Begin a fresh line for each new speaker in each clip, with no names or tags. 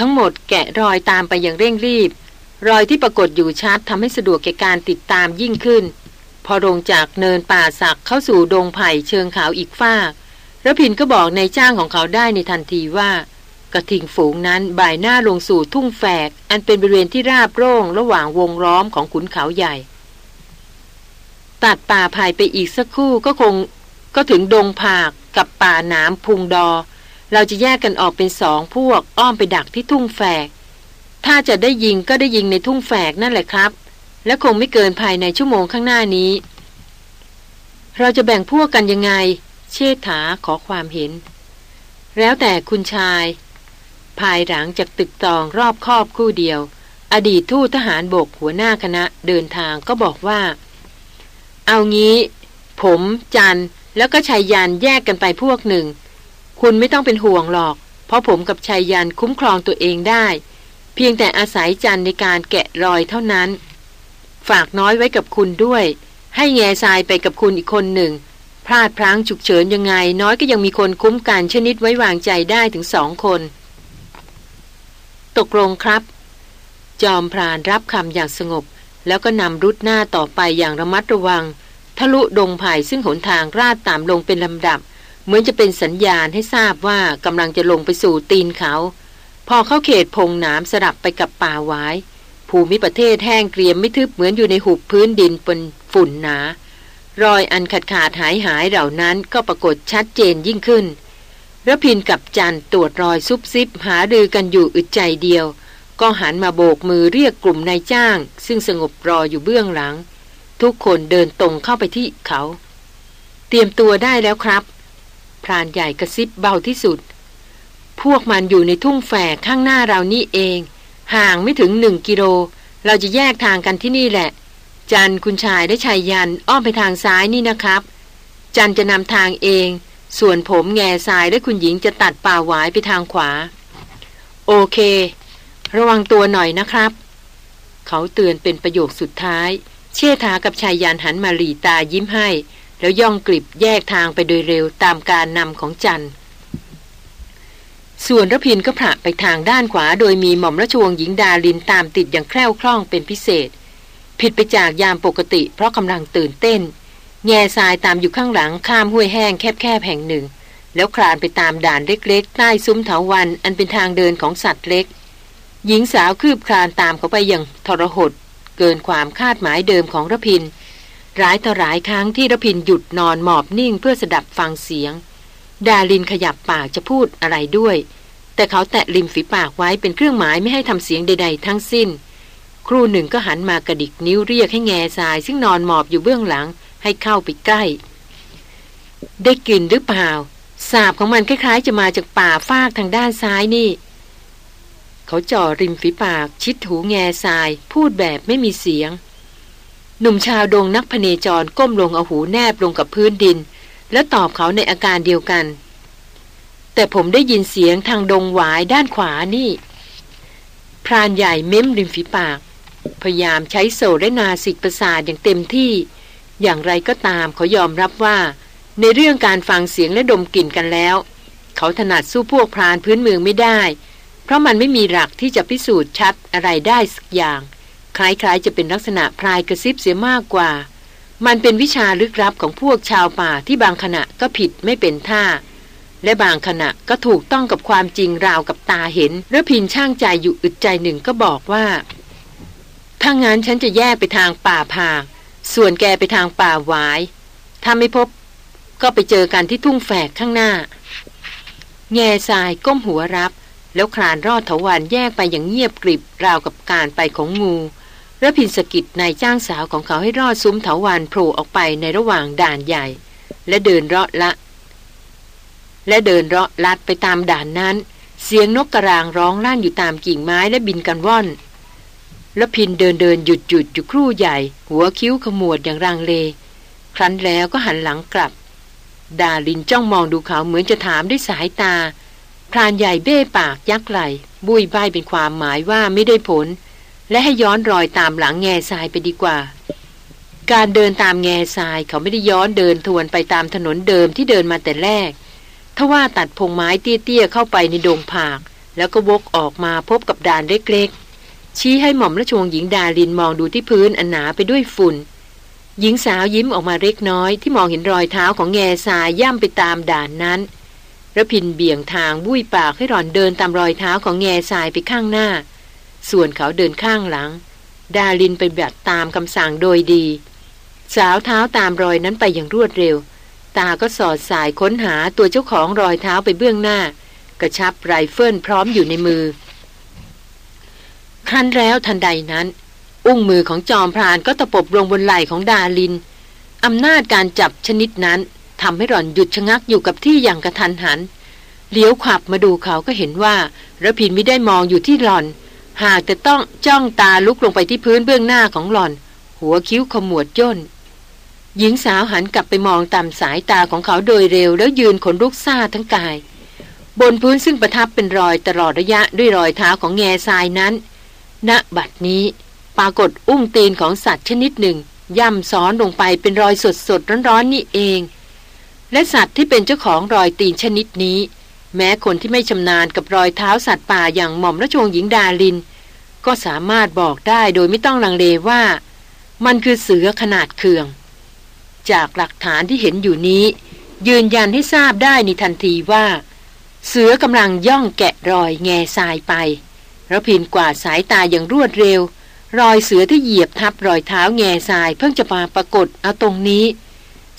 ทั้งหมดแกะรอยตามไปอย่างเร่งรีบ รอยที่ปรากฏอยู่ชัดทำให้สะดวกแก่การติดตามยิ่งขึ้น พอลงจากเนินป่าสักเข้าสู่ดงไผ่เชิงเขาอีกฟากระพินก็บอกในจ้างของเขาได้ในทันทีว่า กระทิงฝูงนั้นบ่ายหน้าลงสู่ทุ่งแฝก อันเป็นบริเวณที่ราบโล่งระหว่างวงล้อมของขุนเขาใหญ่ ตัดป่าภายไปอีกสักครู่ก็คงก็ถึงดงผากกับป่าหนามพุงดอ เราจะแยกกันออกเป็นสองพวกอ้อมไปดักที่ทุ่งแฝก ถ้าจะได้ยิงก็ได้ยิงในทุ่งแฝกนั่นแหละครับ และคงไม่เกินภายในชั่วโมงข้างหน้านี้ เราจะแบ่งพวกกันยังไง เชษฐาขอความเห็น แล้วแต่คุณชาย ภายหลังจากตึกตองรอบครอบคู่เดียว อดีตทูตทหารบกหัวหน้าคณะเดินทางก็บอกว่า เอางี้ ผม จันแล้วก็ชายยันแยกกันไปพวกหนึ่ง คุณไม่ต้องเป็นห่วงหรอก เพราะผมกับชายยันคุ้มครองตัวเองได้ เพียงแต่อาศัยจันในการแกะรอยเท่านั้น ฝากน้อยไว้กับคุณด้วย ให้แง่ทรายไปกับคุณอีกคนหนึ่ง พลาดพลั้งฉุกเฉินยังไง น้อยก็ยังมีคนคุ้มกันชนิดไว้วางใจได้ถึงสองคน ตกลงครับ จอมพรานรับคำอย่างสงบ แล้วก็นำรุดหน้าต่อไปอย่างระมัดระวัง ทะลุดงไผ่ซึ่งหนทางราดตามลงเป็นลำดับ เหมือนจะเป็นสัญญาณให้ทราบว่ากำลังจะลงไปสู่ตีนเขา พอเข้าเขตพงหนามสลับไปกับป่าไว้ภูมิประเทศแห้งเกรียมไม่ทึบเหมือนอยู่ในหุบพื้นดินบนฝุ่นหนา รอยอันขาดขาดหายหายเหล่านั้นก็ปรากฏชัดเจนยิ่งขึ้นระพินกับจันตรวจรอยซุบซิบหาดือกันอยู่อึดใจเดียว ก็หันมาโบกมือเรียกกลุ่มนายจ้าง ซึ่งสงบรออยู่เบื้องหลัง ทุกคนเดินตรงเข้าไปที่เขา เตรียมตัวได้แล้วครับ พรานใหญ่กระซิบเบาที่สุด พวกมันอยู่ในทุ่งแฝกข้างหน้าเรานี่เอง ห่างไม่ถึงหนึ่งกิโล เราจะแยกทางกันที่นี่แหละ จันคุณชายได้ชายยันอ้อมไปทางซ้ายนี่นะครับ จันจะนำทางเอง ส่วนผมแง่ทรายและคุณหญิงจะตัดป่าหวายไปทางขวา โอเค ระวังตัวหน่อยนะครับ เขาเตือนเป็นประโยคสุดท้าย เชษฐากับชายยานหันมาหลีตายิ้มให้ แล้วย่องกลิบแยกทางไปโดยเร็วตามการนำของจันส่วนรพินก็ผละไปทางด้านขวา โดยมีหม่อมราชวงศ์หญิงดาลินตามติดอย่างแคล่วคล่องเป็นพิเศษ ผิดไปจากยามปกติ เพราะกำลังตื่นเต้น แง่ทรายตามอยู่ข้างหลังข้ามห้วยแห้งแคบๆแห่งหนึ่ง แล้วคลานไปตามด่านเล็กๆ ใต้ซุ้มเถาวันอันเป็นทางเดินของสัตว์เล็ก หญิงสาวคืบคลานตามเขาไปอย่างทรหด เกินความคาดหมายเดิมของระพิน ร้ายต่อหลายครั้งที่ระพินหยุดนอนหมอบนิ่งเพื่อสดับฟังเสียง ดาลินขยับปากจะพูดอะไรด้วย แต่เขาแตะริมฝีปากไว้เป็นเครื่องหมายไม่ให้ทำเสียงใด ๆ ทั้งสิ้น ครูหนึ่งก็หันมากระดิกนิ้วเรียกให้แง่ทราย ซึ่งนอนหมอบอยู่เบื้องหลังให้เข้าไปใกล้ ได้กลิ่นหรือเปล่า สาบของมันคล้ายๆ จะมาจากป่าฟากทางด้านซ้ายนี่ เขาจ่อริมฝีปากชิดหูแง่ทราย พูดแบบไม่มีเสียง หนุ่มชาวดงนักพเนจรก้มลงเอาหูแนบลงกับพื้นดิน แล้วตอบเขาในอาการเดียวกัน แต่ผมได้ยินเสียงทางดงหวายด้านขวานี่ พรานใหญ่เม้มริมฝีปาก พยายามใช้โซและนาสิกประสาทอย่างเต็มที่ อย่างไรก็ตามเขายอมรับว่า ในเรื่องการฟังเสียงและดมกลิ่นกันแล้ว เขาถนัดสู้พวกพรานพื้นเมืองไม่ได้ เพราะมันไม่มีหลักที่จะพิสูจน์ชัดอะไรได้สักอย่าง ล้ายๆ จะเป็นลักษณะพลายกระซิบเสียมากกว่า มันเป็นวิชาลึกลับของพวกชาวป่าที่บางขณะก็ผิดไม่เป็นท่า และบางขณะก็ถูกต้องกับความจริงราวกับตาเห็นแล้วพินช่างใจอยู่อึดใจหนึ่งก็บอกว่า ถ้างั้นฉันจะแยกไปทางป่าพาส่วนแกไปทางป่าหวาย ถ้าไม่พบก็ไปเจอกันที่ทุ่งแฝกข้างหน้า แง่ทรายก้มหัวรับ แล้วคลานรอดถวันแยกไปอย่างเงียบกริบราวกับการไปของงู ระพินสกิดนายจ้างสาวของเขาให้รอดซุ้มเถาวันโผล่ออกไปในระหว่างด่านใหญ่ และเดินเลาะละ และเดินเลาะลัดไปตามด่านนั้น เสียงนกกระรางร้องลั่นอยู่ตามกิ่งไม้และบินกันว่อนระพินเดินเดินหยุดหยุดอยู่ครู่ใหญ่ หัวคิ้วขมวดอย่างรังเล ครั้นแล้วก็หันหลังกลับ ดาลินจ้องมองดูเขาเหมือนจะถามด้วยสายตาพรานใหญ่เบ้ปากยักไหลบุยใบเป็นความหมายว่าไม่ได้ผล และให้ย้อนรอยตามหลังแง่ทรายไปดีกว่า การเดินตามแง่ทรายเขาไม่ได้ย้อนเดินทวนไปตามถนนเดิมที่เดินมาแต่แรกทว่าตัดพงไม้เตี้ยๆเข้าไปในดงผาก แล้วก็วกออกมาพบกับด่านเล็กๆ ชี้ให้หม่อมราชวงศ์หญิงดาลินมองดูที่พื้นอันหนาไปด้วยฝุ่น หญิงสาวยิ้มออกมาเล็กน้อยที่มองเห็นรอยเท้าของแง่ทรายย่ำไปตามด่านนั้นระพินเบี่ยงทางบุ้ยปากให้หล่อนเดินตามรอยเท้าของแง่ทรายไปข้างหน้า ส่วนเขาเดินข้างหลัง ดาลินไปแบบตามคำสั่งโดยดี สาวเท้าตามรอยนั้นไปอย่างรวดเร็ว ตาก็สอดสายค้นหาตัวเจ้าของรอยเท้าไปเบื้องหน้า กระชับไรเฟิลพร้อมอยู่ในมือ ครั้นแล้วทันใดนั้น อุ้งมือของจอมพรานก็ตะปบลงบนไหล่ของดาลินอำนาจการจับชนิดนั้นทำให้หล่อนหยุดชะงักอยู่กับที่อย่างกระทันหันเลี้ยวขับมาดูเขาก็เห็นว่าระพินไม่ได้มองอยู่ที่หล่อน หากแต่ต้องจ้องตาลุกลงไปที่พื้นเบื้องหน้าของหล่อน หัวคิ้วขมวดย่น หญิงสาวหันกลับไปมองตามสายตาของเขาโดยเร็วแล้วยืนขนลุกซาทั้งกาย บนพื้นซึ่งประทับเป็นรอยตลอดระยะด้วยรอยเท้าของแง่ทรายนั้น ณบัดนี้ปรากฏอุ้งตีนของสัตว์ชนิดหนึ่ง ย่ำซ้อนลงไปเป็นรอยสดสดร้อนๆนี่เอง และสัตว์ที่เป็นเจ้าของรอยตีนชนิดนี้ แม้คนที่ไม่ชำนาญกับรอยเท้าสัตว์ป่าอย่างหม่อมราชวงศ์หญิงดาลิน ก็สามารถบอกได้โดยไม่ต้องลังเลว่า มันคือเสือขนาดเคือง จากหลักฐานที่เห็นอยู่นี้ ยืนยันให้ทราบได้ในทันทีว่า เสือกำลังย่องแกะรอยแง่ทรายไประพินกวาดสายตาอย่างรวดเร็ว รอยเสือที่เหยียบทับรอยเท้าแง่ทรายเพิ่งจะมาปรากฏเอาตรงนี้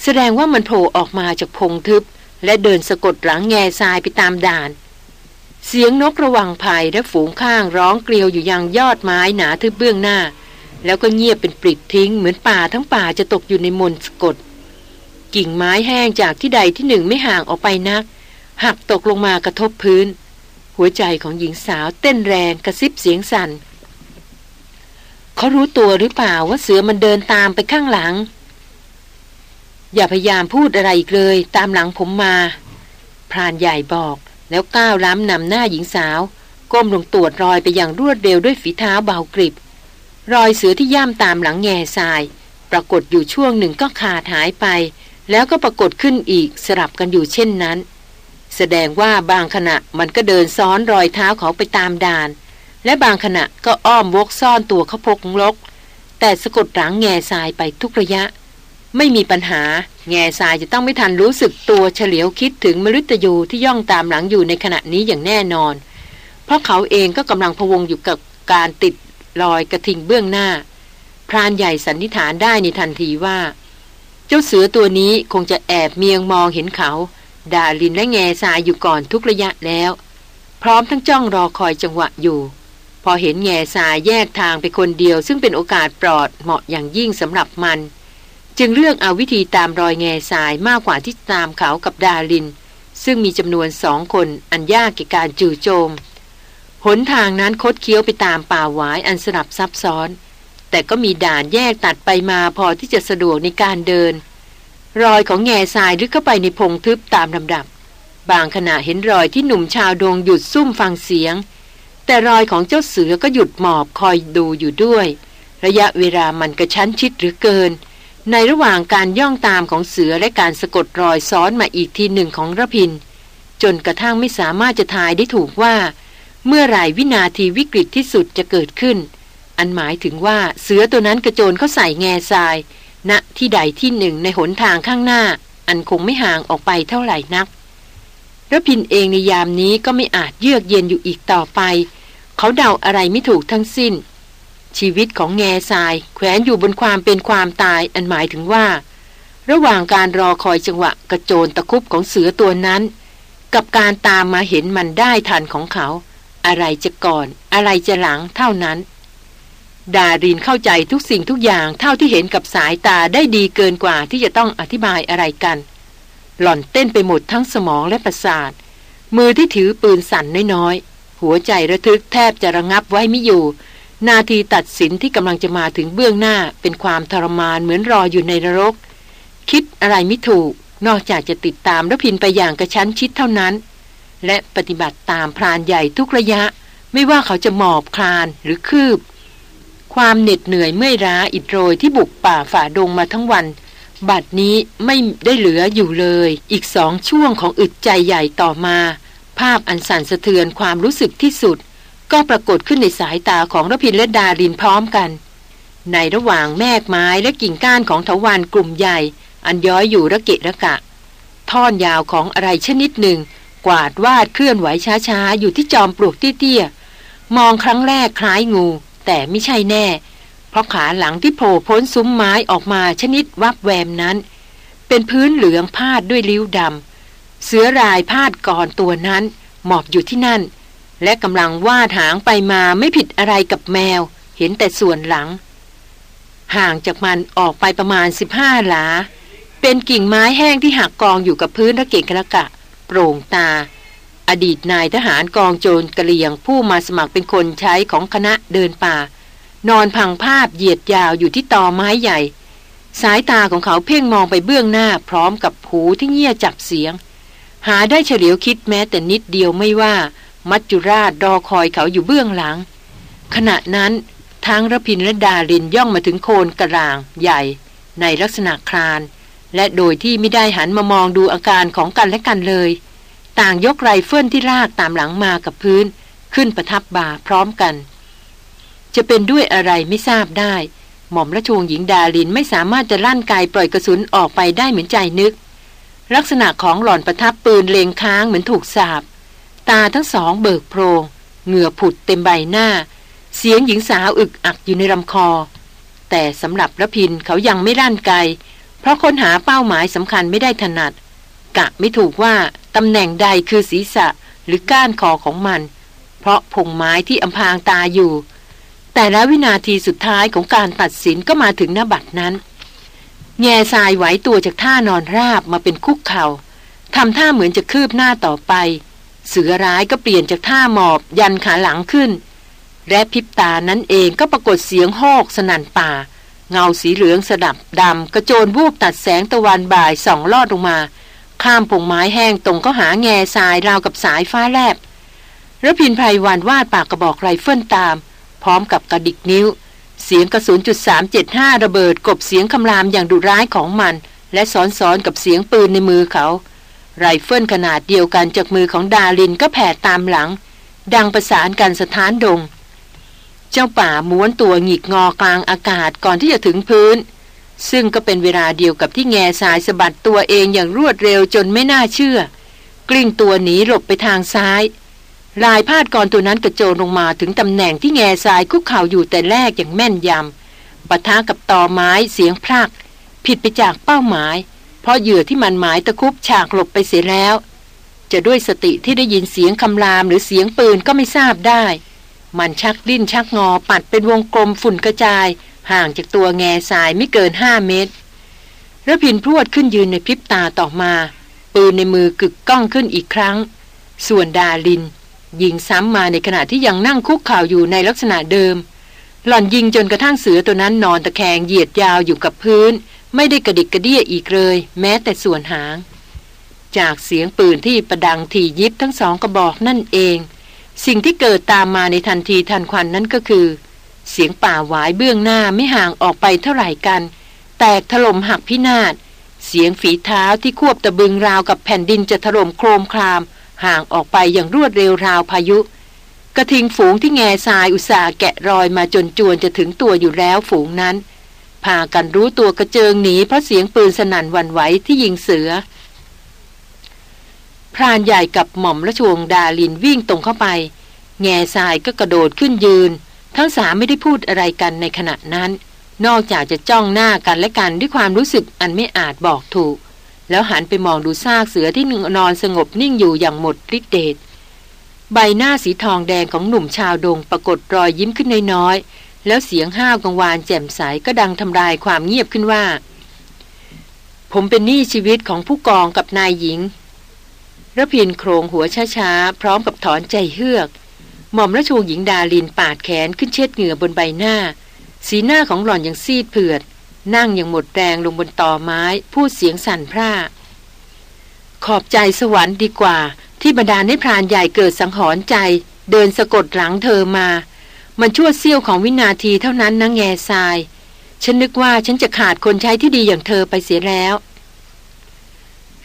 แสดงว่ามันโผล่ออกมาจากพงทึบ และเดินสะกดหลังแง่ทรายไปตามด่าน เสียงนกระวังภัยและฝูงข้างร้องเกลียวอยู่ยังยอดไม้หนาทึบเบื้องหน้า แล้วก็เงียบเป็นปริดทิ้งเหมือนป่าทั้งป่าจะตกอยู่ในมนสะกด กิ่งไม้แห้งจากที่ใดที่หนึ่งไม่ห่างออกไปนัก หักตกลงมากระทบพื้น หัวใจของหญิงสาวเต้นแรงกระซิบเสียงสัน่นเขารู้ตัวหรือเปล่าว่าเสือมันเดินตามไปข้างหลัง อย่าพยายามพูดอะไรอีกเลย ตามหลังผมมา พรานใหญ่บอก แล้วก้าวล้ำนำหน้าหญิงสาว ก้มลงตรวจรอยไปอย่างรวดเร็วด้วยฝีเท้าเบากริบ รอยเสือที่ย่ำตามหลังแง่ทราย ปรากฏอยู่ช่วงหนึ่งก็ขาดหายไป แล้วก็ปรากฏขึ้นอีกสลับกันอยู่เช่นนั้น แสดงว่าบางขณะมันก็เดินซ้อนรอยเท้าเขาไปตามด่าน และบางขณะก็อ้อมวกซ่อนตัวเขาพกลก แต่สะกดหลังแง่ทรายไปทุกระยะ ไม่มีปัญหา แง่ทรายจะต้องไม่ทันรู้สึกตัวเฉลียวคิดถึงมฤตยูที่ย่องตามหลังอยู่ในขณะนี้อย่างแน่นอน เพราะเขาเองก็กำลังพวงอยู่กับการติดรอยกระทิงเบื้องหน้า พรานใหญ่สันนิษฐานได้ในทันทีว่า เจ้าเสือตัวนี้คงจะแอบเมียงมองเห็นเขา ดาลินและแง่ทรายอยู่ก่อนทุกระยะแล้ว พร้อมทั้งจ้องรอคอยจังหวะอยู่พอเห็นแง่ทรายแยกทางไปคนเดียว ซึ่งเป็นโอกาสปลอดเหมาะอย่างยิ่งสำหรับมัน จึงเลือกเอาวิธีตามรอยแง่ทรายมากกว่าที่ตามเขากับดาลิน ซึ่งมีจำนวนสองคนอันยากแก่การจู่โจม หนทางนั้นคดเคี้ยวไปตามป่าหวายอันสลับซับซ้อน แต่ก็มีด่านแยกตัดไปมาพอที่จะสะดวกในการเดิน รอยของแง่ทรายลึกเข้าไปในพงทึบตามลำดับ บางขณะเห็นรอยที่หนุ่มชาวดงหยุดซุ่มฟังเสียง แต่รอยของเจ้าเสือก็หยุดหมอบคอยดูอยู่ด้วย ระยะเวลามันกระชั้นชิดหรือเกิน ในระหว่างการย่องตามของเสือและการสะกดรอยซ้อนมาอีกทีหนึ่งของระพิน จนกระทั่งไม่สามารถจะทายได้ถูกว่า เมื่อไรวินาทีวิกฤตที่สุดจะเกิดขึ้น อันหมายถึงว่าเสือตัวนั้นกระโจนเข้าใส่แง่ทราย ณที่ใดที่หนึ่งในหนทางข้างหน้า อันคงไม่ห่างออกไปเท่าไหร่นักระพินเองในยามนี้ก็ไม่อาจเยือกเย็นอยู่อีกต่อไป เขาเดาอะไรไม่ถูกทั้งสิ้น ชีวิตของแง่ทรายแขวนอยู่บนความเป็นความตายอันหมายถึงว่า ระหว่างการรอคอยจังหวะกระโจนตะคุบของเสือตัวนั้น กับการตามมาเห็นมันได้ทันของเขา อะไรจะก่อนอะไรจะหลังเท่านั้น ดารินเข้าใจทุกสิ่งทุกอย่างเท่าที่เห็นกับสายตาได้ดีเกินกว่าที่จะต้องอธิบายอะไรกัน หล่อนเต้นไปหมดทั้งสมองและประสาทมือที่ถือปืนสั่นน้อยๆหัวใจระทึกแทบจะระงับไว้ไม่อยู่ นาทีตัดสินที่กำลังจะมาถึงเบื้องหน้าเป็นความทรมานเหมือนรออยู่ในนรก คิดอะไรไม่ถูก นอกจากจะติดตามรพินไปอย่างกระชั้นชิดเท่านั้น และปฏิบัติตามพรานใหญ่ทุกระยะ ไม่ว่าเขาจะหมอบคลานหรือคืบ ความเหน็ดเหนื่อยเมื่อยล้าอิดโรยที่บุกป่าฝ่าดงมาทั้งวัน บัดนี้ไม่ได้เหลืออยู่เลย อีกสองช่วงของอึดใจใหญ่ต่อมา ภาพอันสั่นสะเทือนความรู้สึกที่สุด ก็ปรากฏขึ้นในสายตาของรพินและดารินพร้อมกัน ในระหว่างแมกไม้และกิ่งก้านของเถาวันกลุ่มใหญ่ อันย้อยอยู่ระเกะระกะ ท่อนยาวของอะไรชนิดหนึ่ง กวาดวาดเคลื่อนไหวช้าๆ อยู่ที่จอมปลวกเตี้ยๆมองครั้งแรกคล้ายงู แต่ไม่ใช่แน่ เพราะขาหลังที่โผล่พ้นซุ้มไม้ออกมาชนิดวับแวมนั้น เป็นพื้นเหลืองพาดด้วยริ้วดำเสือรายพาดก่อนตัวนั้น หมอบอยู่ที่นั่น และกำลังวาดหางไปมาไม่ผิดอะไรกับแมว เห็นแต่ส่วนหลัง ห่างจากมันออกไปประมาณสิบห้าหลา เป็นกิ่งไม้แห้งที่หักกองอยู่กับพื้นระเกะกระกะ โปร่งตา อดีตนายทหารกองโจรกะเลียงผู้มาสมัครเป็นคนใช้ของคณะเดินป่า นอนพังภาพเหยียดยาวอยู่ที่ตอไม้ใหญ่ สายตาของเขาเพ่งมองไปเบื้องหน้าพร้อมกับหูที่เงี่ยจับเสียง หาได้เฉลียวคิดแม้แต่นิดเดียวไม่ว่า มัจจุราชรอคอยเขาอยู่เบื้องหลัง ขณะนั้นทั้งระพินและดารินย่องมาถึงโคนกระรางใหญ่ ในลักษณะคลาน และโดยที่ไม่ได้หันมามองดูอาการของกันและกันเลย ต่างยกไรเฟิลที่ลากตามหลังมากับพื้น ขึ้นประทับบ่าพร้อมกัน จะเป็นด้วยอะไรไม่ทราบได้ หม่อมราชวงศ์หญิงดารินไม่สามารถจะลั่นไกปล่อยกระสุนออกไปได้เหมือนใจนึก ลักษณะของหล่อนประทับปืนเลงค้างเหมือนถูกสาบ ตาทั้งสองเบิกโพรง เหงื่อผุดเต็มใบหน้า เสียงหญิงสาวอึกอักอยู่ในลำคอ แต่สำหรับระพินเขายังไม่ร่านไกล เพราะค้นหาเป้าหมายสำคัญไม่ได้ถนัด กะไม่ถูกว่าตำแหน่งใดคือศีรษะหรือก้านคอของมัน เพราะพงไม้ที่อำพางตาอยู่ แต่แล้ววินาทีสุดท้ายของการตัดสินก็มาถึงหน้าบัตรนั้น แง่ทรายไหวตัวจากท่านอนราบมาเป็นคุกเขา่าทำท่าเหมือนจะคืบหน้าต่อไป เสือร้ายก็เปลี่ยนจากท่าหมอบยันขาหลังขึ้น และพริบตานั้นเองก็ปรากฏเสียงโฮกสนั่นป่า เงาสีเหลืองสลับดำกระโจนวูบตัดแสงตะวันบ่ายส่องลอดลงมา ข้ามพงไม้แห้งตรงก็หาแง่ทรายราวกับสายฟ้าแลบรพินทร์ ไพรวัลย์วาดปากกระบอกไรเฟิลตาม พร้อมกับกระดิกนิ้ว เสียงกระสุนจุด375 ระเบิดกลบเสียงคำรามอย่างดุร้ายของมัน และซ้อนซ้อนกับเสียงปืนในมือเขา ไรเฟิลขนาดเดียวกันจากมือของดารินก็แผ่ตามหลัง ดังประสานกันสถานดง เจ้าป่าม้วนตัวหงิกงอกลางอากาศก่อนที่จะถึงพื้น ซึ่งก็เป็นเวลาเดียวกับที่แง่สายสะบัดตัวเองอย่างรวดเร็วจนไม่น่าเชื่อ กลิ้งตัวหนีหลบไปทางซ้าย ลายพาดกรตัวนั้นกระโจนลงมาถึงตำแหน่งที่แง่ทรายคุกเข่าอยู่แต่แรกอย่างแม่นยำปะทะกับตอไม้เสียงพรากผิดไปจากเป้าหมาย พราะเหยื่อที่มันหมายตะคุบฉากหลบไปเสียแล้ว จะด้วยสติที่ได้ยินเสียงคำรามหรือเสียงปืนก็ไม่ทราบได้ มันชักดิ้นชักงอปัดเป็นวงกลมฝุ่นกระจาย ห่างจากตัวแง่ทรายไม่เกินห้าเมตรระพินพรวดขึ้นยืนในพริบตาต่อมา ปืนในมือกึกก้องขึ้นอีกครั้ง ส่วนดาลิน ยิงซ้ำมาในขณะที่ยังนั่งคุกข่าวอยู่ในลักษณะเดิม หล่อนยิงจนกระทั่งเสือตัวนั้นนอนตะแคงเหยียดยาวอยู่กับพื้น ไม่ได้กระดิกกระเดี้ยอีกเลย แม้แต่ส่วนหาง จากเสียงปืนที่ประดังทียิบทั้งสองกระบอกนั่นเอง สิ่งที่เกิดตามมาในทันทีทันควันนั้นก็คือ เสียงป่าหวายเบื้องหน้าไม่ห่างออกไปเท่าไหร่กัน แตกถล่มหักพินาศเสียงฝีเท้าที่ควบตะบึงราวกับแผ่นดินจะถล่มโครมคราม ห่างออกไปอย่างรวดเร็วราวพายุ กระทิงฝูงที่แง่ทรายอุตสาแกะรอยมาจนจวนจะถึงตัวอยู่แล้วฝูงนั้น พากันรู้ตัวกระเจิงหนีเพราะเสียงปืนสนั่นวันไหวที่ยิงเสือ พรานใหญ่กับหม่อมราชวงศ์ดาลินวิ่งตรงเข้าไป แง่ทรายก็กระโดดขึ้นยืน ทั้งสามไม่ได้พูดอะไรกันในขณะนั้น นอกจากจะจ้องหน้ากันและกันด้วยความรู้สึกอันไม่อาจบอกถูก แล้วหันไปมองดูซากเสือที่นอนสงบนิ่งอยู่อย่างหมดฤทธิ์เดชใบหน้าสีทองแดงของหนุ่มชาวดงปรากฏรอยยิ้มขึ้นน้อยๆ แล้วเสียงห้าวกังวานแจ่มใสก็ดังทำลายความเงียบขึ้นว่า ผมเป็นหนี้ชีวิตของผู้กองกับนายหญิงระพินโครงหัวช้าๆ พร้อมกับถอนใจเฮือก หม่อมราชวงศ์หญิงดาลินปาดแขนขึ้นเช็ดเหงื่อบนใบหน้า สีหน้าของหล่อนยังซีดเผือด นั่งอย่างหมดแรงลงบนตอไม้ พูดเสียงสั่นพร่า ขอบใจสวรรค์ดีกว่า ที่บรรดาในพรานใหญ่เกิดสังหรณ์ใจ เดินสะกดหลังเธอมา มันชั่วเสี้ยวของวินาทีเท่านั้นนะแง่ทราย ฉันนึกว่าฉันจะขาดคนใช้ที่ดีอย่างเธอไปเสียแล้ว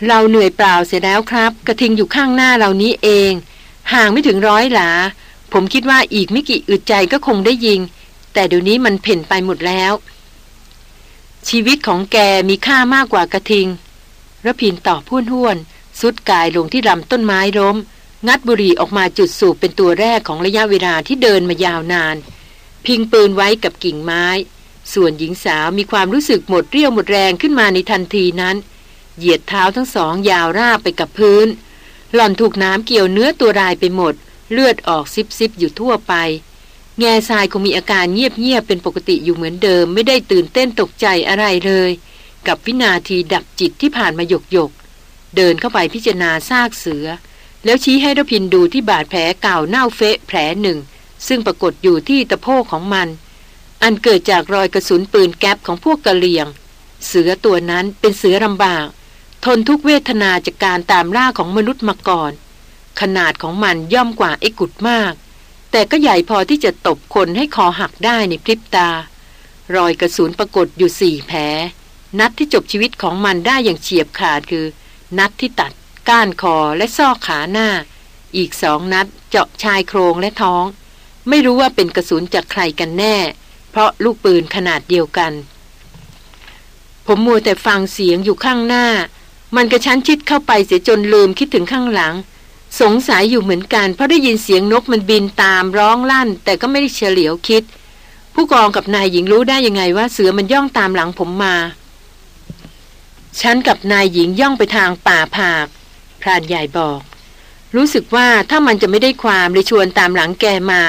เราเหนื่อยเปล่าเสียแล้วครับ กระทิงอยู่ข้างหน้าเรานี้เอง ห่างไม่ถึงร้อยหลา ผมคิดว่าอีกไม่กี่อึดใจก็คงได้ยิง แต่เดี๋ยวนี้มันเพ่นไปหมดแล้ว ชีวิตของแกมีค่ามากกว่ากระทิงระพินตอบพูนห้วน สุดกายลงที่ลำต้นไม้ล้ม งัดบุหรี่ออกมาจุดสูบเป็นตัวแรกของระยะเวลาที่เดินมายาวนาน พิงปืนไว้กับกิ่งไม้ ส่วนหญิงสาวมีความรู้สึกหมดเรี่ยวหมดแรงขึ้นมาในทันทีนั้น เหยียดเท้าทั้งสองยาวราบไปกับพื้น หล่อนถูกน้ำเกี่ยวเนื้อตัวรายไปหมด เลือดออกซิบซิบอยู่ทั่วไป แง่ทรายคงมีอาการเงียบๆเป็นปกติอยู่เหมือนเดิม ไม่ได้ตื่นเต้นตกใจอะไรเลย กับวินาทีดับจิตที่ผ่านมาหยกหยกเดินเข้าไปพิจารณาซากเสือ แล้วชี้ให้รพินดูที่บาดแผลเก่าเน่าเฟะแผลหนึ่ง ซึ่งปรากฏอยู่ที่ตะโพกของมัน อันเกิดจากรอยกระสุนปืนแก๊ปของพวกกะเหลี่ยง เสือตัวนั้นเป็นเสือลำบาก ทนทุกเวทนาจากการตามล่าของมนุษย์มาก่อน ขนาดของมันย่อมกว่าไอ้กุดมาก แต่ก็ใหญ่พอที่จะตบคนให้คอหักได้ในพริบตา รอยกระสุนปรากฏอยู่สี่แผลนัดที่จบชีวิตของมันได้อย่างเฉียบขาดคือ นัดที่ตัด ก้านคอและซอกขาหน้า อีกสองนัดเจาะชายโครงและท้อง ไม่รู้ว่าเป็นกระสุนจากใครกันแน่ เพราะลูกปืนขนาดเดียวกัน ผมมัวแต่ฟังเสียงอยู่ข้างหน้า มันกระชั้นชิดเข้าไปเสียจนลืมคิดถึงข้างหลัง สงสัยอยู่เหมือนกันเพราะได้ยินเสียงนกมันบินตามร้องลั่น แต่ก็ไม่ได้เฉลียวคิด ผู้กองกับนายหญิงรู้ได้ยังไงว่าเสือมันย่องตามหลังผมมาฉันกับนายหญิงย่องไปทางป่าผาก รานใหญ่บอก รู้สึกว่าถ้ามันจะไม่ได้ความเลยชวนตามหลังแกมา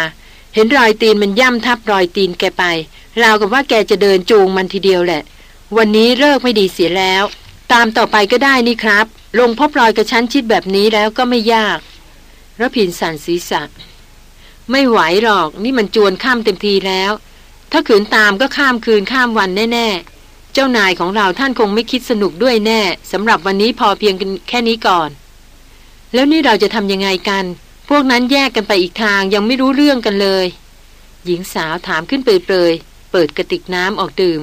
เห็นรอยตีนมันย่ำทับรอยตีนแกไป ราวกับว่าแกจะเดินจูงมันทีเดียวแหละ วันนี้เลิกไม่ดีเสียแล้ว ตามต่อไปก็ได้นี่ครับ ลงพบรอยกระชั้นชิดแบบนี้แล้วก็ไม่ยากระพินสันศีษะ ไม่ไหวหรอกนี่มันจวนข้ามเต็มทีแล้ว ถ้าขืนตามก็ข้ามคืนข้ามวันแน่ๆ เจ้านายของเราท่านคงไม่คิดสนุกด้วยแน่สำหรับวันนี้พอเพียงแค่นี้ก่อน แล้วนี่เราจะทำยังไงกัน พวกนั้นแยกกันไปอีกทางยังไม่รู้เรื่องกันเลย หญิงสาวถามขึ้นเปรยๆเปิดกระติกน้ำออกดื่ม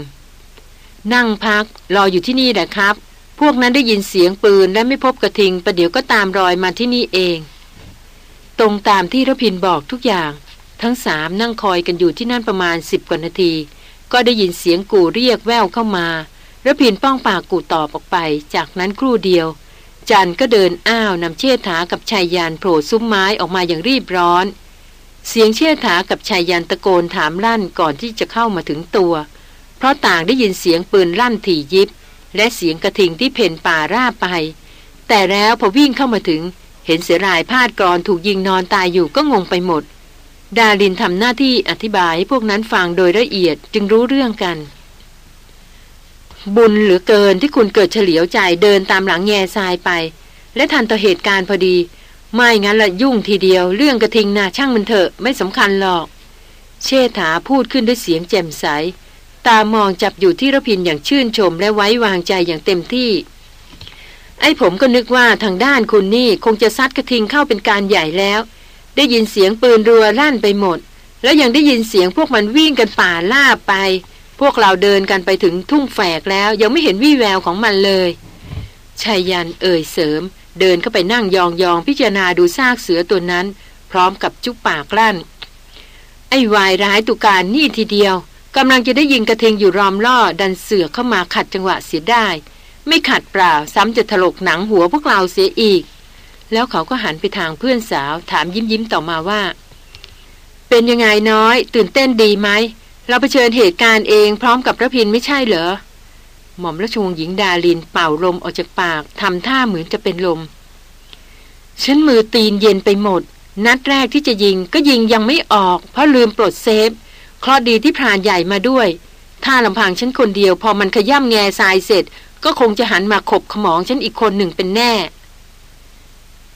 นั่งพักรออยู่ที่นี่แหละครับ พวกนั้นได้ยินเสียงปืนและไม่พบกระทิงประเดี๋ยวก็ตามรอยมาที่นี่เอง ตรงตามที่ระพินบอกทุกอย่าง ทั้งสามนั่งคอยกันอยู่ที่นั่นประมาณสิบกว่านาที ก็ได้ยินเสียงกูเรียกแววเข้ามาระพินป้องปากกูตอบออกไป จากนั้นครู่เดียว จันก็เดินอ้าวนำเชิดถากับชายยานโผล่ซุ้มไม้ออกมาอย่างรีบร้อน เสียงเชิดถากับชายยานตะโกนถามลั่นก่อนที่จะเข้ามาถึงตัว เพราะต่างได้ยินเสียงปืนลั่นถี่ยิบ และเสียงกระทิงที่เพ่นป่าราไป แต่แล้วพอวิ่งเข้ามาถึง เห็นเสือรายพาดกรอนถูกยิงนอนตายอยู่ก็งงไปหมด ดาลินทำหน้าที่อธิบายให้พวกนั้นฟังโดยละเอียดจึงรู้เรื่องกัน บุญเหลือเกินที่คุณเกิดเฉลียวใจเดินตามหลังแง่ทรายไป และทันต่อเหตุการณ์พอดี ไม่งั้นละยุ่งทีเดียวเรื่องกระทิงนาช่างมันเถอะไม่สำคัญหรอก เชษฐาพูดขึ้นด้วยเสียงแจ่มใส ตามองจับอยู่ที่ระพินอย่างชื่นชมและไว้วางใจอย่างเต็มที่ ไอ้ผมก็นึกว่าทางด้านคุณนี่คงจะซัดกระทิงเข้าเป็นการใหญ่แล้ว ได้ยินเสียงปืนรัวลั่นไปหมด แล้วยังได้ยินเสียงพวกมันวิ่งกันป่าล่าไป พวกเราเดินกันไปถึงทุ่งแฝกแล้วยังไม่เห็นวี่แววของมันเลยชายยันเอ่ยเสริม เดินเข้าไปนั่งยองๆพิจารณาดูซากเสือตัวนั้น พร้อมกับจุปปากลั่น ไอ้วายร้ายตุการนี่ทีเดียวกำลังจะได้ยิงกระเทงอยู่รอมล่อดันเสือเข้ามาขัดจังหวะเสียได้ ไม่ขัดเปล่าซ้ำจะถลกหนังหัวพวกเราเสียอีก แล้วเขาก็หันไปทางเพื่อนสาวถามยิ้มยิ้มต่อมาว่า เป็นยังไงน้อย ตื่นเต้นดีไหม เราไปเชิญเหตุการณ์เองพร้อมกับพระพินไม่ใช่เหรอ หม่อมราชวงศ์หญิงดาลินเป่าลมออกจากปากทำท่าเหมือนจะเป็นลม ฉันมือตีนเย็นไปหมด นัดแรกที่จะยิงก็ยิงยังไม่ออก เพราะลืมปลดเซฟคลอดีที่พรานใหญ่มาด้วย ถ้าลำพังฉันคนเดียว พอมันขย่ำแง่ทรายเสร็จ ก็คงจะหันมาขบขมองฉันอีกคนหนึ่งเป็นแน่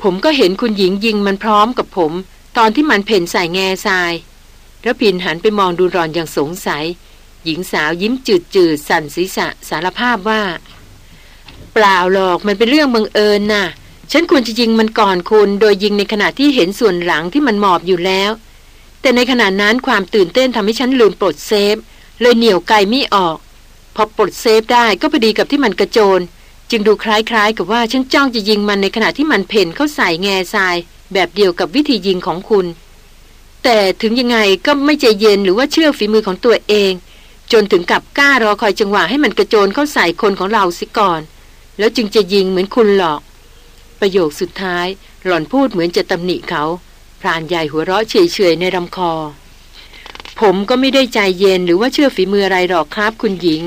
ผมก็เห็นคุณหญิงยิงมันพร้อมกับผม ตอนที่มันเพ่นใส่แง่ทราย ระพินหันไปมองดูรอนอย่างสงสัย หญิงสาวยิ้มจืดจืดสั่นศีรษะสารภาพว่า เปล่าหรอกมันเป็นเรื่องบังเอิญน่ะ ฉันควรจะยิงมันก่อนคุณ โดยยิงในขณะที่เห็นส่วนหลังที่มันหมอบอยู่แล้ว แต่ในขณะนั้นความตื่นเต้นทำให้ฉันลืมปลด safe เลยเหนี่ยวไกไม่ออก พอปลด safe ได้ก็พอดีกับที่มันกระโจน จึงดูคล้ายๆ กับว่าฉันจ้องจะยิงมันในขณะที่มันเผ่นเข้าใส่แง่ทราย แบบเดียวกับวิธียิงของคุณ แต่ถึงยังไงก็ไม่ใจเย็นหรือว่าเชื่อฝีมือของตัวเอง จนถึงกับกล้ารอคอยจังหวะให้มันกระโจนเข้าใส่คนของเราสิก่อน แล้วจึงจะยิงเหมือนคุณหรอก ประโยคสุดท้าย หล่อนพูดเหมือนจะตำหนิเขาพรานใหญ่หัวเราะเฉยๆในลำคอ ผมก็ไม่ได้ใจเย็นหรือว่าเชื่อฝีมืออะไรหรอกครับคุณหญิง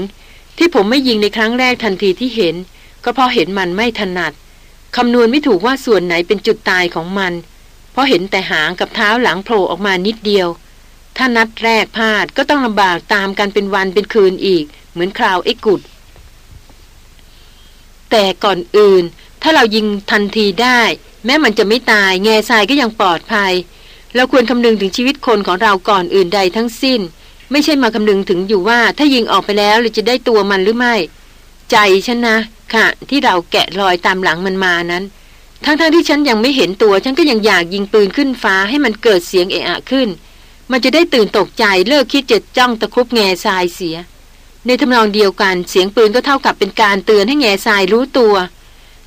ที่ผมไม่ยิงในครั้งแรกทันทีที่เห็น ก็เพราะเห็นมันไม่ถนัดคำนวณไม่ถูกว่าส่วนไหนเป็นจุดตายของมัน เพราะเห็นแต่หางกับเท้าหลังโผล่ออกมานิดเดียว ถ้านัดแรกพลาดก็ต้องลำบากตามกันเป็นวันเป็นคืนอีก เหมือนคราวไอ้กุด แต่ก่อนอื่น ถ้าเรายิงทันทีได้ แม้มันจะไม่ตายแง่ทรายก็ยังปลอดภัย เราควรคำนึงถึงชีวิตคนของเราก่อนอื่นใดทั้งสิ้น ไม่ใช่มาคำนึงถึงอยู่ว่า ถ้ายิงออกไปแล้วเราจะได้ตัวมันหรือไม่ ใจฉันนะค่ะ ที่เราแกะรอยตามหลังมันมานั้น ทั้งๆทที่ฉันยังไม่เห็นตัว ฉันก็ยังอยากยิงปืนขึ้นฟ้าให้มันเกิดเสียงเอะอะขึ้น มันจะได้ตื่นตกใจเลิกคิดเจะจ้องตะคุบแง่ทรายเสีย ในทำนองเดียวกันเสียงปืนก็เท่ากับเป็นการเตือนให้แง่ทรายรู้ตัว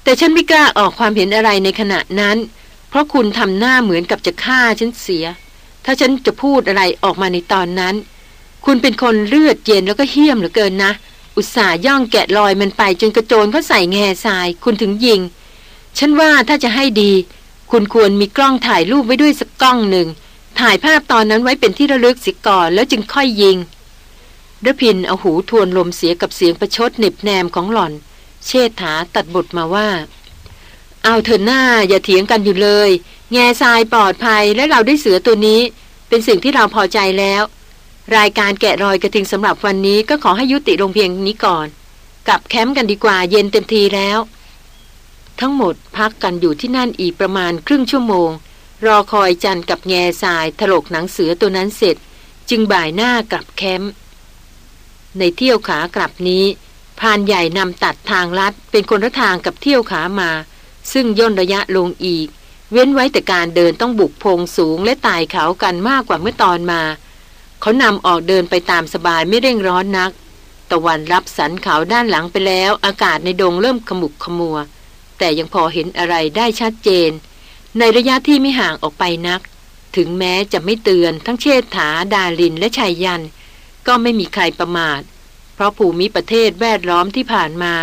แต่ฉันไม่กล้าออกความเห็นอะไรในขณะนั้น เพราะคุณทำหน้าเหมือนกับจะฆ่าฉันเสีย ถ้าฉันจะพูดอะไรออกมาในตอนนั้น คุณเป็นคนเลือดเย็นแล้วก็เหี้ยมเหลือเกินนะ อุตส่าห์ย่องแกะรอยมันไปจนกระโจนเขาใส่แง่ทราย คุณถึงยิง ฉันว่าถ้าจะให้ดี คุณควรมีกล้องถ่ายรูปไว้ด้วยสักกล้องหนึ่ง ถ่ายภาพตอนนั้นไว้เป็นที่ระลึกสิก่อนแล้วจึงค่อยยิงระพินเอาหูทวนลมเสียกับเสียงประชดเหน็บแนมของหล่อน เชษฐาตัดบทมาว่า เอาเถอะหน้าอย่าเถียงกันอยู่เลย แง่ทรายปลอดภัยและเราได้เสือตัวนี้ เป็นสิ่งที่เราพอใจแล้ว รายการแกะรอยกระทิงสำหรับวันนี้ก็ขอให้ยุติลงเพียงนี้ก่อน กลับแคมป์กันดีกว่าเย็นเต็มทีแล้ว ทั้งหมดพักกันอยู่ที่นั่นอีกประมาณครึ่งชั่วโมง รอคอยจันกับแง่ทรายถลกหนังเสือตัวนั้นเสร็จ จึงบ่ายหน้ากลับแคมป์ในเที่ยวขากลับนี้พานใหญ่นำตัดทางลัดเป็นคนละทางกับเที่ยวขามา ซึ่งย่นระยะลงอีก เว้นไว้แต่การเดินต้องบุกพงสูงและตายเขากันมากกว่าเมื่อตอนมา เขานำออกเดินไปตามสบายไม่เร่งร้อนนัก ตะวันรับสันเขาด้านหลังไปแล้ว อากาศในดงเริ่มขมุกขมัว แต่ยังพอเห็นอะไรได้ชัดเจน ในระยะที่ไม่ห่างออกไปนัก ถึงแม้จะไม่เตือนทั้งเชษฐาดาลินและชายยัน ก็ไม่มีใครประมาท เพราะภูมิประเทศแวดล้อมที่ผ่านมา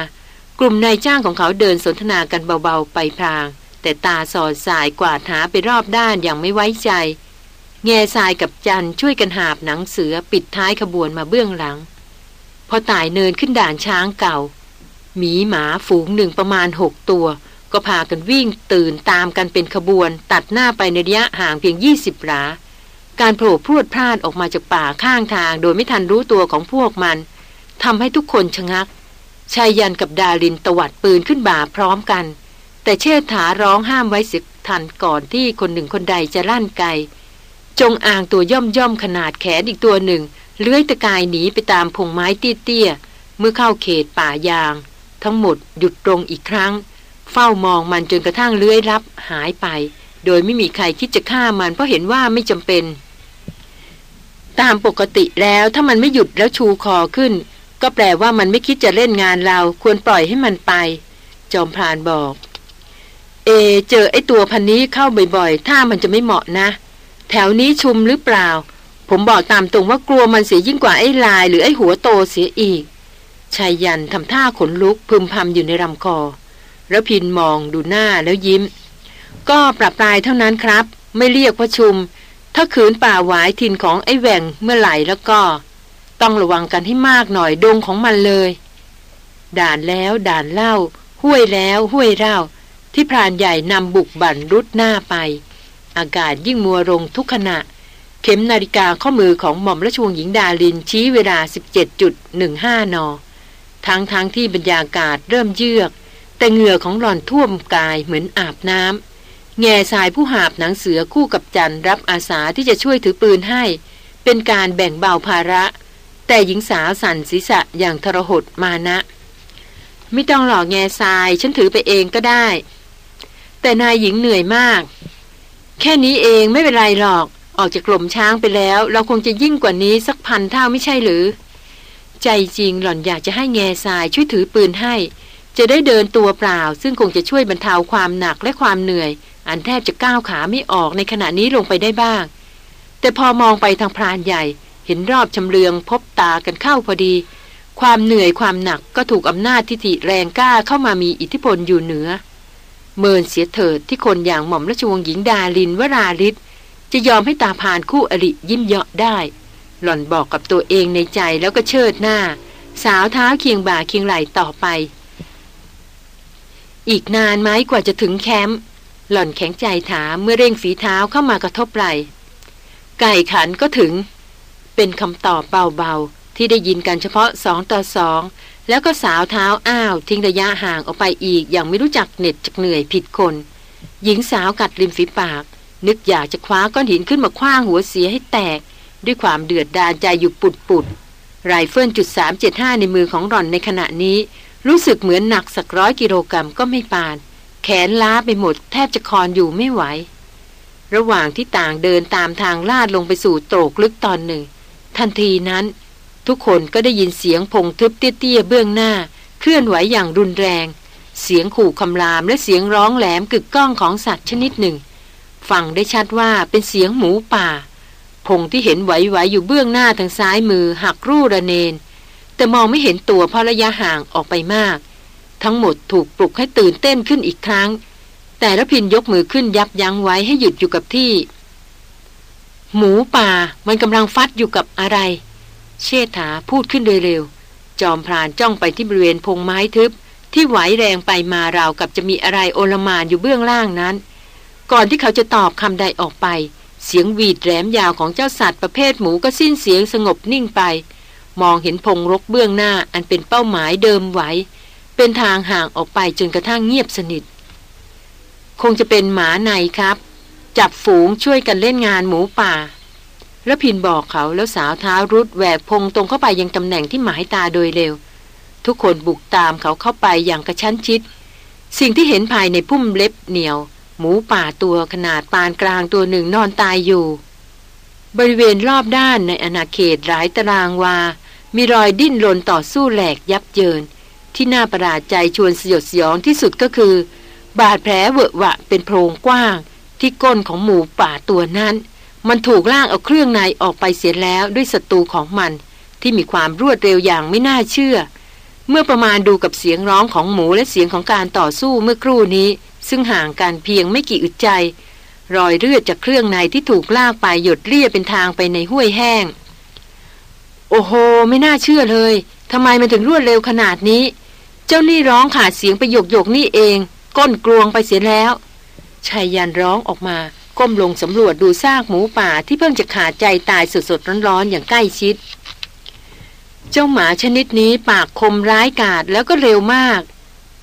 กลุ่มนายจ้างของเขาเดินสนทนากันเบาๆไปพลาง แต่ตาสอดสายกวาดหาไปรอบด้านอย่างไม่ไว้ใจ แง่ทรายกับจันช่วยกันหาบหนังเสือปิดท้ายขบวนมาเบื้องหลัง พอตายเนินขึ้นด่านช้างเก่า หมีหมาฝูงหนึ่งประมาณหกตัว ก็พากันวิ่งตื่นตามกันเป็นขบวน ตัดหน้าไปในระยะห่างเพียงยี่สิบหลา การโผล่พรวดพลาดออกมาจากป่าข้างทาง โดยไม่ทันรู้ตัวของพวกมันทำให้ทุกคนชะงักชายยันกับดารินตวัดปืนขึ้นบ่าพร้อมกัน แต่เชษฐาร้องห้ามไว้สิทันก่อนที่คนหนึ่งคนใดจะลั่นไกจงอ่างตัวย่อมย่อมขนาดแขนอีกตัวหนึ่ง เลื้อยตะกายหนีไปตามพงไม้เตี้ยๆเมื่อเข้าเขตป่ายาง ทั้งหมดหยุดตรงอีกครั้ง เฝ้ามองมันจนกระทั่งเลื้อยรับหายไป โดยไม่มีใครคิดจะฆ่ามันเพราะเห็นว่าไม่จำเป็น ตามปกติแล้วถ้ามันไม่หยุดแล้วชูคอขึ้น ก็แปลว่ามันไม่คิดจะเล่นงานเราควรปล่อยให้มันไป จอมพรานบอก เอ เจอไอตัวพันนี้เข้าบ่อยๆ ถ้ามันจะไม่เหมาะนะ แถวนี้ชุมหรือเปล่า ผมบอกตามตรงว่ากลัวมันเสียยิ่งกว่าไอ้ลาย หรือไอ้หัวโตเสียอีก ชายยันทำท่าขนลุกพึมพำอยู่ในลำคอ แล้วพินมองดูหน้าแล้วยิ้ม ก็ปรับปลายเท่านั้นครับ ไม่เรียกว่าชุม ถ้าขืนป่าหวายทินของไอ้แหว่งเมื่อไหร่แล้วก็ ต้องระวังกันให้มากหน่อยดงของมันเลย ด่านแล้วด่านเล่า ห้วยแล้วห้วยเล่า ที่พรานใหญ่นำบุกบั่นรุดหน้าไป อากาศยิ่งมัวลงทุกขณะเข็มนาฬิกาข้อมือของหม่อมราชวงศ์หญิงดาลินชี้เวลา 17.15 น ทั้งทั้งที่บรรยากาศเริ่มเยือก แต่เหงื่อของหล่อนท่วมกายเหมือนอาบน้ำแง่สายผู้หาบหนังเสือคู่กับจันรับอาสาที่จะช่วยถือปืนให้ เป็นการแบ่งเบาภาระ แต่หญิงสาวสั่นศีรษะอย่างทรหดมานะ ไม่ต้องหลอกแง่ทรายฉันถือไปเองก็ได้ แต่นายหญิงเหนื่อยมาก แค่นี้เองไม่เป็นไรหรอกออกจากกลมช้างไปแล้ว เราคงจะยิ่งกว่านี้สักพันเท่าไม่ใช่หรือ ใจจริงหล่อนอยากจะให้แง่ทรายช่วยถือปืนให้ จะได้เดินตัวเปล่า ซึ่งคงจะช่วยบรรเทาความหนักและความเหนื่อย อันแทบจะก้าวขาไม่ออกในขณะนี้ลงไปได้บ้าง แต่พอมองไปทางพรานใหญ่ เห็นรอบชำเลืองพบตากันเข้าพอดี ความเหนื่อยความหนักก็ถูกอำนาจทิฐิแรงกล้าเข้ามามีอิทธิพลอยู่เหนือ เมินเสียเถิดที่คนอย่างหม่อมราชวงศ์หญิงดาลินวราลิศจะยอมให้ตาพานคู่อริยิ้มเยาะได้ หล่อนบอกกับตัวเองในใจแล้วก็เชิดหน้า สาวเท้าเคียงบ่าเคียงไหล่ต่อไป อีกนานไหมกว่าจะถึงแคมป์หล่อนแข็งใจถามเมื่อเร่งฝีเท้าเข้ามากระทบไหลไก่ขันก็ถึง เป็นคำตอบเบาๆ ที่ได้ยินกันเฉพาะสองต่อสองแล้วก็สาวเท้าอ้าว ทิ้งระยะห่างออกไปอีก อย่างไม่รู้จักเหน็ดจักเหนื่อยผิดคน หญิงสาวกัดริมฝีปาก นึกอยากจะคว้าก้อนหินขึ้นมาคว้างหัวเสียให้แตก ด้วยความเดือดดาลใจอยู่ปุดปุดไรเฟิลจุดสามเจ็ดห้าในมือของหล่อนในขณะนี้ รู้สึกเหมือนหนักสักร้อยกิโลกรัมก็ไม่ปาน แขนล้าไปหมดแทบจะคอนอยู่ไม่ไหว ระหว่างที่ต่างเดินตามทางลาดลงไปสู่โตกลึกตอนหนึ่ง ทันทีนั้น ทุกคนก็ได้ยินเสียงพงทึบเตี้ยๆเบื้องหน้า เคลื่อนไหวอย่างรุนแรง เสียงขู่คำรามและเสียงร้องแหลมกึกก้องของสัตว์ชนิดหนึ่ง ฟังได้ชัดว่าเป็นเสียงหมูป่า พงที่เห็นไหวๆอยู่เบื้องหน้าทางซ้ายมือหักรูระเนน แต่มองไม่เห็นตัวเพราะระยะห่างออกไปมาก ทั้งหมดถูกปลุกให้ตื่นเต้นขึ้นอีกครั้ง แต่ละพินยกมือขึ้นยับยั้งไว้ให้หยุดอยู่กับที่ หมูป่ามันกำลังฟัดอยู่กับอะไร เชษฐาพูดขึ้นโดยเร็ว จอมพรานจ้องไปที่บริเวณพงไม้ทึบ ที่ไหวแรงไปมาราวกับจะมีอะไรโอลมานอยู่เบื้องล่างนั้น ก่อนที่เขาจะตอบคำใดออกไปเเสียงหวีดแหลมยาวของเจ้าสัตว์ประเภทหมูก็สิ้นเสียงสงบนิ่งไป มองเห็นพงรกเบื้องหน้าอันเป็นเป้าหมายเดิมไหวเป็นทางห่างออกไปจนกระทั่งเงียบสนิท คงจะเป็นหมาในครับ จับฝูงช่วยกันเล่นงานหมูป่าแล้วพินบอกเขาแล้วสาวเท้ารุดแหวกพงตรงเข้าไปยังตำแหน่งที่หมายตาโดยเร็ว ทุกคนบุกตามเขาเข้าไปอย่างกระชั้นชิด สิ่งที่เห็นภายในพุ่มเล็บเหนียว หมูป่าตัวขนาดปานกลางตัวหนึ่งนอนตายอยู่ บริเวณรอบด้านในอาณาเขตหลายตารางวา มีรอยดิ้นรนต่อสู้แหลกยับเยิน ที่น่าประหลาดใจชวนสยดสยองที่สุดก็คือ บาดแผลเวอะหวะเป็นโพรงกว้าง ที่ก้นของหมูป่าตัวนั้น มันถูกล่างเอาเครื่องในออกไปเสียแล้วด้วยศัตรูของมัน ที่มีความรวดเร็วอย่างไม่น่าเชื่อ เมื่อประมาณดูกับเสียงร้องของหมูและเสียงของการต่อสู้เมื่อครู่นี้ ซึ่งห่างกันเพียงไม่กี่อึดใจ รอยเลือดจากเครื่องในที่ถูกลากไปหยดเลี่ยเป็นทางไปในห้วยแห้ง โอ้โห ไม่น่าเชื่อเลยทำไมมันถึงรวดเร็วขนาดนี้ เจ้านี่ร้องขาดเสียงไปหยกหยกนี่เอง ก้นกลวงไปเสียแล้วชายยันร้องออกมาก้มลงสำรวจดูซากหมูป่าที่เพิ่งจะขาดใจตายสดๆร้อนๆอย่างใกล้ชิด เจ้าหมาชนิดนี้ปากคมร้ายกาจแล้วก็เร็วมาก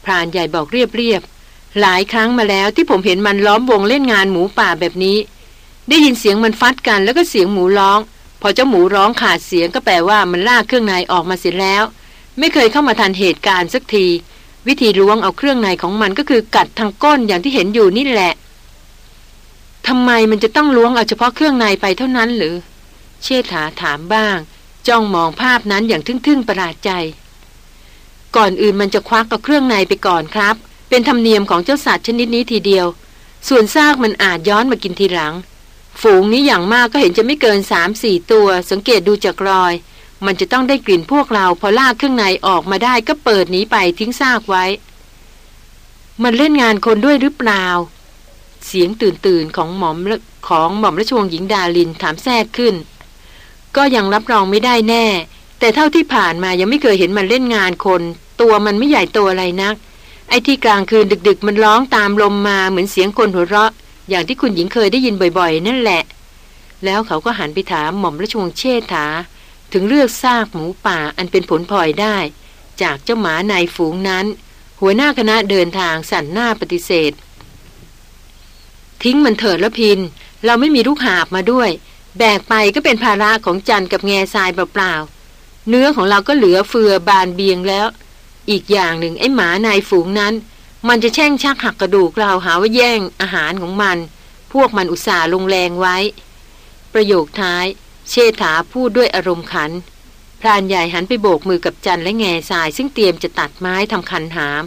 พรานใหญ่บอกเรียบๆ หลายครั้งมาแล้วที่ผมเห็นมันล้อมวงเล่นงานหมูป่าแบบนี้ ได้ยินเสียงมันฟัดกันแล้วก็เสียงหมูร้อง พอเจ้าหมูร้องขาดเสียงก็แปลว่ามันลากเครื่องในออกมาเสร็จแล้ว ไม่เคยเข้ามาทันเหตุการณ์สักที วิธีล้วงเอาเครื่องในของมันก็คือกัดทางก้นอย่างที่เห็นอยู่นี่แหละทำไมมันจะต้องล้วงเอาเฉพาะเครื่องในไปเท่านั้นหรือ เชษฐาถามบ้าง จ้องมองภาพนั้นอย่างทึ่งๆประหลาดใจ ก่อนอื่นมันจะควักเอาเครื่องในไปก่อนครับ เป็นธรรมเนียมของเจ้าสัตว์ชนิดนี้ทีเดียว ส่วนซากมันอาจย้อนมากินทีหลัง ฝูงนี้อย่างมากก็เห็นจะไม่เกินสามสี่ตัว สังเกตดูจากรอย มันจะต้องได้กลิ่นพวกเรา พอลากเครื่องในออกมาได้ก็เปิดหนีไปทิ้งซากไว้ มันเล่นงานคนด้วยหรือเปล่า เสียงตื่นตื่นของหม่อมของหม่อมราชวงศ์หญิงดาลินถามแทรกขึ้น ก็ยังรับรองไม่ได้แน่ แต่เท่าที่ผ่านมายังไม่เคยเห็นมันเล่นงานคน ตัวมันไม่ใหญ่ตัวอะไรนัก ไอ้ที่กลางคืนดึก ๆ มันร้องตามลมมาเหมือนเสียงคนหัวเราะ อย่างที่คุณหญิงเคยได้ยินบ่อย ๆ นั่นแหละ แล้วเขาก็หันไปถามหม่อมราชวงศ์เชษฐา ถึงเลือกซากหมูป่าอันเป็นผลพลอยได้ จากเจ้าหมาในฝูงนั้น หัวหน้าคณะเดินทางสั่นหน้าปฏิเสธ ทิ้งมันเถิดละพิน เราไม่มีลูกหาบมาด้วย แบกไปก็เป็นภาระของจันกับแง่ทรายเปล่าๆเนื้อของเราก็เหลือเฟือบานเบียงแล้ว อีกอย่างหนึ่งไอ้หมาในฝูงนั้น มันจะแช่งชักหักกระดูกเราหาว่าแย่งอาหารของมัน พวกมันอุตส่าห์ลงแรงไว้ ประโยคท้าย เชษฐาพูดด้วยอารมณ์ขัน พรานใหญ่หันไปโบกมือกับจันและแง่ทราย ซึ่งเตรียมจะตัดไม้ทำคันหาม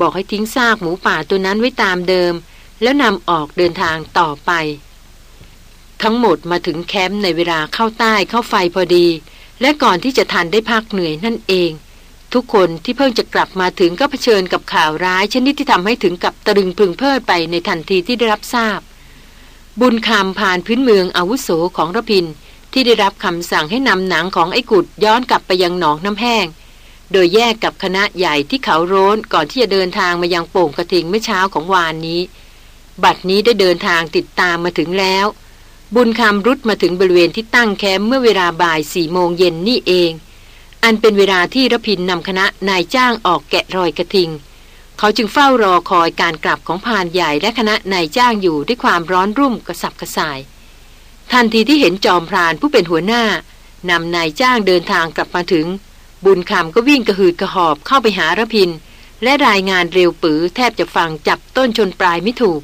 บอกให้ทิ้งซากหมูป่าตัวนั้นไว้ตามเดิม แล้วนำออกเดินทางต่อไป ทั้งหมดมาถึงแคมป์ในเวลาเข้าใต้เข้าไฟพอดี และก่อนที่จะทันได้พักเหนื่อยนั่นเอง ทุกคนที่เพิ่งจะกลับมาถึงก็เผชิญกับข่าวร้ายชนิดที่ทำให้ถึงกับตรึงพึงเพลิดไปในทันทีที่ได้รับทราบ บุญคำผ่านพื้นเมืองอาวุโสของระพิน ที่ได้รับคำสั่งให้นำหนังของไอ้กุดย้อนกลับไปยังหนองน้ำแห้ง โดยแยกกับคณะใหญ่ที่เขาโร้นก่อนที่จะเดินทางมายังโป่งกระทิงเมื่อเช้าของวานนี้ บัดนี้ได้เดินทางติดตามมาถึงแล้ว บุญคำรุดมาถึงบริเวณที่ตั้งแคมป์เมื่อเวลาบ่ายสี่โมงเย็นนี่เอง อันเป็นเวลาที่ระพินนำคณะนายจ้างออกแกะรอยกระทิง เขาจึงเฝ้ารอคอยการกลับของพานใหญ่และคณะนายจ้างอยู่ด้วยความร้อนรุ่มกระสับกระส่าย ทันทีที่เห็นจอมพรานผู้เป็นหัวหน้านำนายจ้างเดินทางกลับมาถึง บุญคำก็วิ่งกระหืดกระหอบเข้าไปหาระพิน และรายงานเร็วปือแทบจะฟังจับต้นชนปลายไม่ถูก